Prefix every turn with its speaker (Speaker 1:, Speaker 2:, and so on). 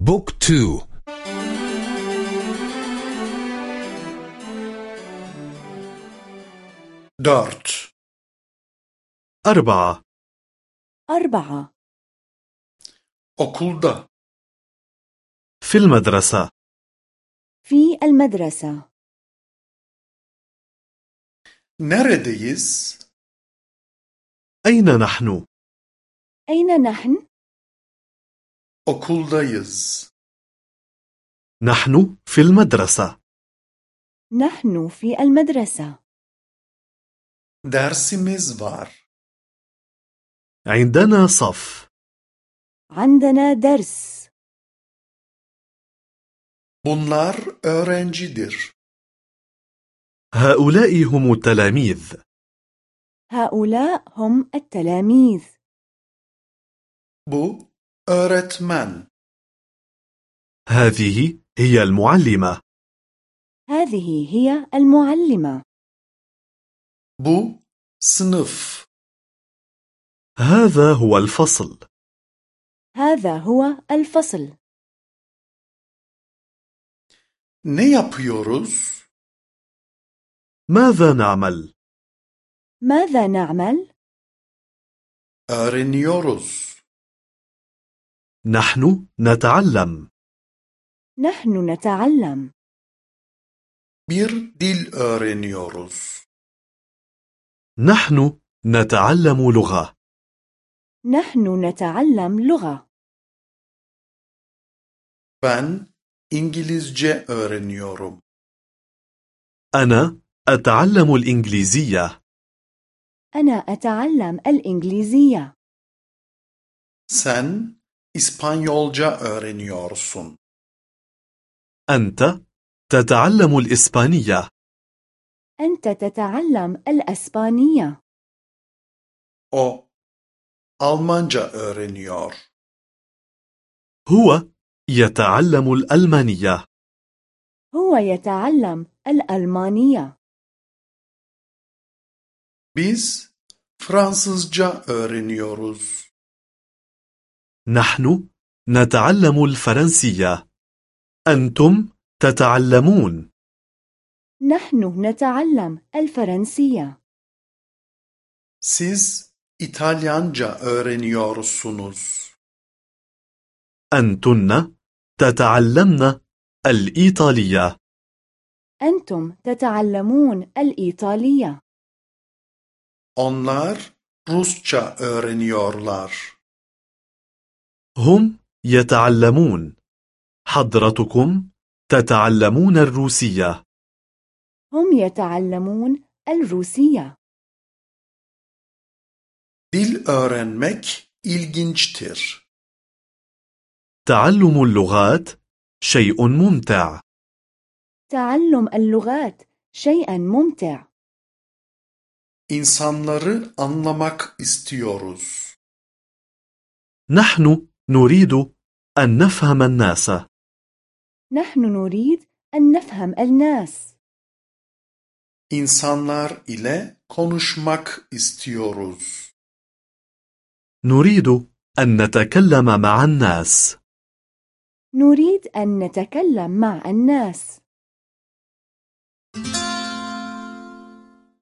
Speaker 1: بوك تو.
Speaker 2: دارت.
Speaker 3: أربعة.
Speaker 4: أربعة.
Speaker 2: okulda
Speaker 3: في المدرسة.
Speaker 4: في المدرسة.
Speaker 2: neredeyiz
Speaker 3: أين نحن؟
Speaker 4: أين نحن؟
Speaker 2: Okuldayız.
Speaker 3: نحن في المدرسة.
Speaker 4: نحن في المدرسة.
Speaker 2: Dersimiz var.
Speaker 3: عندنا صف.
Speaker 4: عندنا درس.
Speaker 2: Bunlar öğrencidir.
Speaker 3: هؤلاء هم التلاميذ.
Speaker 4: هؤلاء هم التلاميذ.
Speaker 2: Bu öğretmen
Speaker 3: هذه هي المعلمة.
Speaker 4: هذه هي المعلمة.
Speaker 2: bu sınıf
Speaker 3: هذا هو الفصل.
Speaker 4: هذا هو الفصل.
Speaker 2: Ne yapıyoruz?
Speaker 3: ماذا نعمل؟
Speaker 4: ماذا نعمل؟
Speaker 2: öğreniyoruz.
Speaker 3: نحن نتعلم.
Speaker 4: نحن نتعلم.
Speaker 2: Bir dil öğreniyoruz
Speaker 3: نحن نتعلم لغة.
Speaker 4: نحن نتعلم لغة.
Speaker 2: Ben İngilizce öğreniyorum
Speaker 3: أنا أتعلم الإنجليزية.
Speaker 4: أنا أتعلم الإنجليزية.
Speaker 2: Sen İspanyolca öğreniyorsun.
Speaker 3: أنت تتعلم الإسبانية.
Speaker 4: أنت تتعلم الأسبانية.
Speaker 2: O Almanca öğreniyor.
Speaker 3: هو يتعلم الألمانية.
Speaker 4: هو يتعلم الألمانية.
Speaker 2: Biz Fransızca öğreniyoruz.
Speaker 3: نحن نتعلم الفرنسية. أنتم تتعلمون.
Speaker 4: نحن نتعلم الفرنسية.
Speaker 2: Siz İtalyanca öğreniyorsunuz.
Speaker 3: أنتن تتعلمن الإيطالية.
Speaker 4: أنتم تتعلمون الإيطالية.
Speaker 2: Onlar Rusça öğreniyorlar.
Speaker 3: هم يتعلمون. حضرتكم تتعلمون الروسية.
Speaker 4: هم يتعلمون الروسية.
Speaker 2: Dil öğrenmek ilginçtir.
Speaker 3: تعلم اللغات شيء ممتع.
Speaker 4: تعلم اللغات شيئا ممتع.
Speaker 2: İnsanları anlamak istiyoruz.
Speaker 3: نحن نريد أن نفهم الناس.
Speaker 4: نحن نريد أن نفهم الناس.
Speaker 2: İnsanlar ile konuşmak istiyoruz.
Speaker 3: نريد أن نتكلم مع الناس.
Speaker 4: نريد أن نتكلم مع الناس.